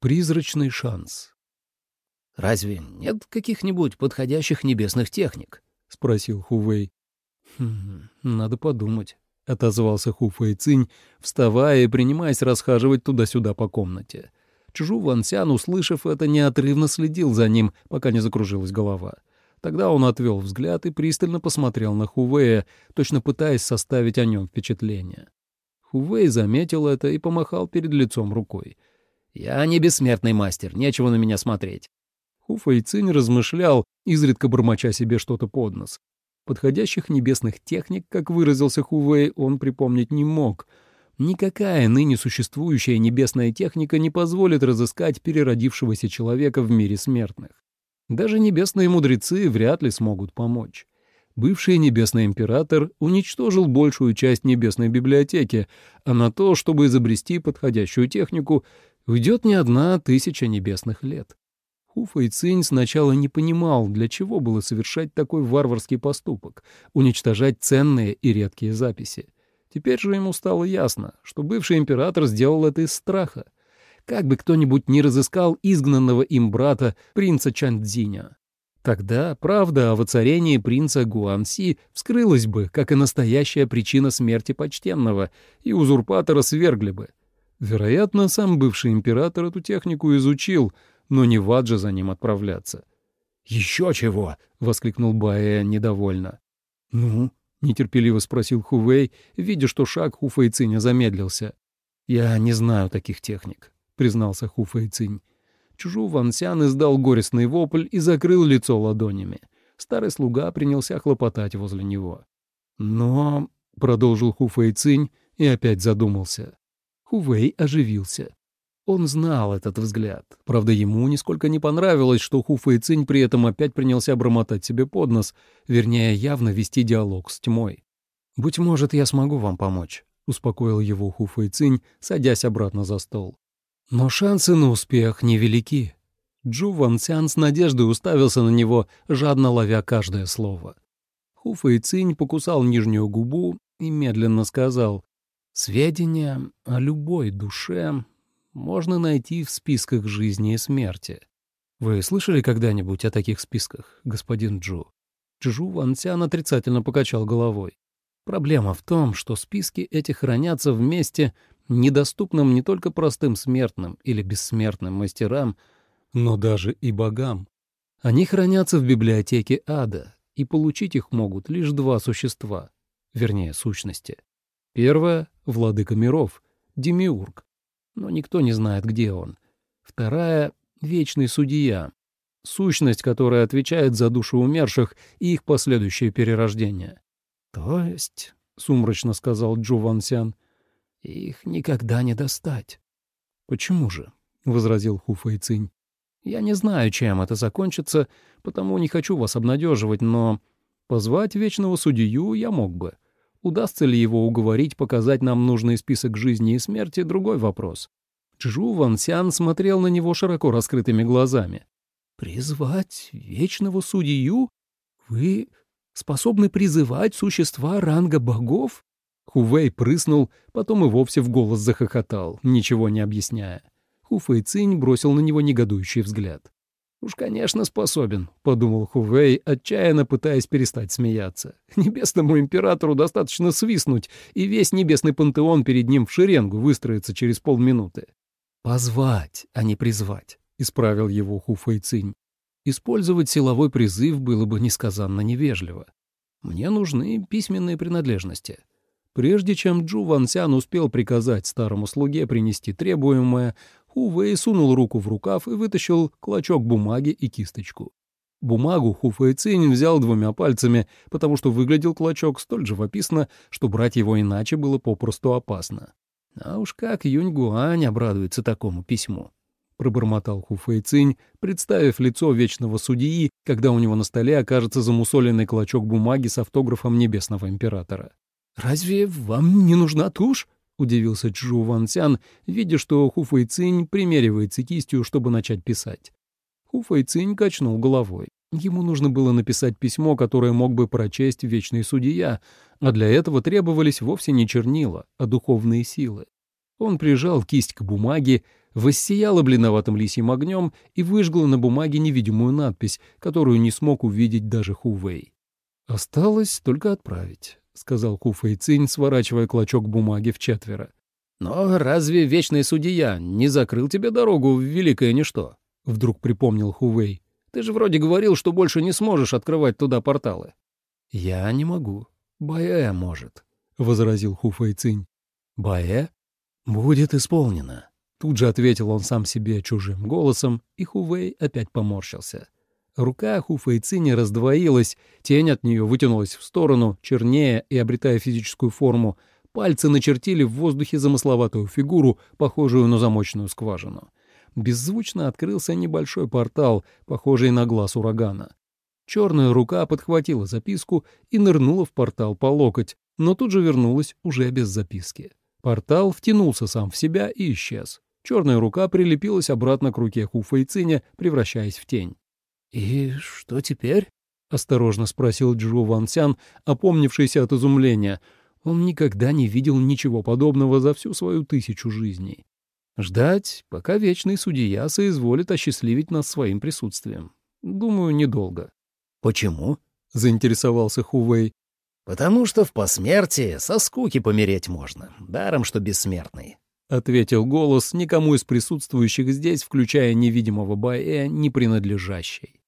Призрачный шанс. «Разве нет каких-нибудь подходящих небесных техник?» — спросил Хувей. «Хм, надо подумать», — отозвался Хуфэй Цинь, вставая и принимаясь расхаживать туда-сюда по комнате. Чжу Вансян, услышав это, неотрывно следил за ним, пока не закружилась голова. Тогда он отвел взгляд и пристально посмотрел на Хувея, точно пытаясь составить о нем впечатление. Хувей заметил это и помахал перед лицом рукой. «Я не бессмертный мастер, нечего на меня смотреть». Хуфэй Цинь размышлял, изредка бормоча себе что-то под нос. Подходящих небесных техник, как выразился Хувей, он припомнить не мог. Никакая ныне существующая небесная техника не позволит разыскать переродившегося человека в мире смертных. Даже небесные мудрецы вряд ли смогут помочь. Бывший небесный император уничтожил большую часть небесной библиотеки, а на то, чтобы изобрести подходящую технику, уйдет не одна тысяча небесных лет. Хуфа и Цинь сначала не понимал, для чего было совершать такой варварский поступок — уничтожать ценные и редкие записи. Теперь же ему стало ясно, что бывший император сделал это из страха. Как бы кто-нибудь не разыскал изгнанного им брата, принца Чандзиня. Тогда правда о воцарении принца Гуанси вскрылась бы, как и настоящая причина смерти почтенного, и узурпатора свергли бы. Вероятно, сам бывший император эту технику изучил — но не в ад же за ним отправляться. «Еще чего!» — воскликнул Баэ недовольно. «Ну?» — нетерпеливо спросил Хувей, видя, что шаг Хуфэйциня замедлился. «Я не знаю таких техник», — признался Хуфэйцинь. Чужу Вансян издал горестный вопль и закрыл лицо ладонями. Старый слуга принялся хлопотать возле него. «Но...» — продолжил Хуфэйцинь и опять задумался. Хувей оживился. Он знал этот взгляд. Правда, ему нисколько не понравилось, что Хуфа и Цинь при этом опять принялся бормотать себе под нос, вернее, явно вести диалог с тьмой. «Быть может, я смогу вам помочь», — успокоил его Хуфа и Цинь, садясь обратно за стол. «Но шансы на успех невелики». Джу Ван Цян с надеждой уставился на него, жадно ловя каждое слово. Хуфа и Цинь покусал нижнюю губу и медленно сказал, «Сведения о любой душе можно найти в списках жизни и смерти. Вы слышали когда-нибудь о таких списках, господин Джу? Джу Вансян отрицательно покачал головой. Проблема в том, что списки эти хранятся в месте, недоступном не только простым смертным или бессмертным мастерам, но даже и богам. Они хранятся в библиотеке ада, и получить их могут лишь два существа, вернее, сущности. Первое — владыка миров, Демиург, но никто не знает, где он. Вторая — вечный судья, сущность, которая отвечает за души умерших и их последующее перерождение. — То есть, — сумрачно сказал Джу Вансян, — их никогда не достать. — Почему же? — возразил Ху Фэйцинь. — Я не знаю, чем это закончится, потому не хочу вас обнадеживать, но позвать вечного судью я мог бы. Удастся ли его уговорить показать нам нужный список жизни и смерти — другой вопрос. Чжу Ван Сян смотрел на него широко раскрытыми глазами. «Призвать вечного судью? Вы способны призывать существа ранга богов?» Хувей прыснул, потом и вовсе в голос захохотал, ничего не объясняя. Хуфэй Цинь бросил на него негодующий взгляд. «Уж, конечно, способен», — подумал Хувей, отчаянно пытаясь перестать смеяться. «Небесному императору достаточно свистнуть, и весь небесный пантеон перед ним в шеренгу выстроится через полминуты». «Позвать, а не призвать», — исправил его Хуфэй Цинь. «Использовать силовой призыв было бы несказанно невежливо. Мне нужны письменные принадлежности». Прежде чем Джу Ван Сян успел приказать старому слуге принести требуемое, Хувей сунул руку в рукав и вытащил клочок бумаги и кисточку. Бумагу Хуфэй Цинь взял двумя пальцами, потому что выглядел клочок столь живописно, что брать его иначе было попросту опасно. А уж как Юнь Гуань обрадуется такому письму. Пробормотал Хуфэй Цинь, представив лицо вечного судьи, когда у него на столе окажется замусоленный клочок бумаги с автографом небесного императора. «Разве вам не нужна тушь?» — удивился Чжу Ван Цян, видя, что Ху Фэй Цинь примеривается кистью, чтобы начать писать. Ху Фэй Цинь качнул головой. Ему нужно было написать письмо, которое мог бы прочесть вечный судья, а для этого требовались вовсе не чернила, а духовные силы. Он прижал кисть к бумаге, воссияла блиноватым лисьим огнем и выжгла на бумаге невидимую надпись, которую не смог увидеть даже Хувей. «Осталось только отправить», — сказал Хуфэй Цинь, сворачивая клочок бумаги в четверо. «Но разве вечный судья не закрыл тебе дорогу в великое ничто?» — вдруг припомнил Хувей. «Ты же вроде говорил, что больше не сможешь открывать туда порталы». «Я не могу. Баэ может», — возразил Хуфэй Цинь. «Баэ? Будет исполнено». Тут же ответил он сам себе чужим голосом, и Хувей опять поморщился. Рука Хуфэйцини раздвоилась, тень от нее вытянулась в сторону, чернее и обретая физическую форму. Пальцы начертили в воздухе замысловатую фигуру, похожую на замочную скважину. Беззвучно открылся небольшой портал, похожий на глаз урагана. Черная рука подхватила записку и нырнула в портал по локоть, но тут же вернулась уже без записки. Портал втянулся сам в себя и исчез. Черная рука прилепилась обратно к руке Хуфэйциня, превращаясь в тень. «И что теперь?» — осторожно спросил Джу Ван Сян, опомнившийся от изумления. Он никогда не видел ничего подобного за всю свою тысячу жизней. Ждать, пока вечный судья соизволит осчастливить нас своим присутствием. Думаю, недолго. «Почему?» — заинтересовался Хувей. «Потому что в посмертии со скуки помереть можно, даром что бессмертный», — ответил голос, никому из присутствующих здесь, включая невидимого Баэ, не принадлежащий.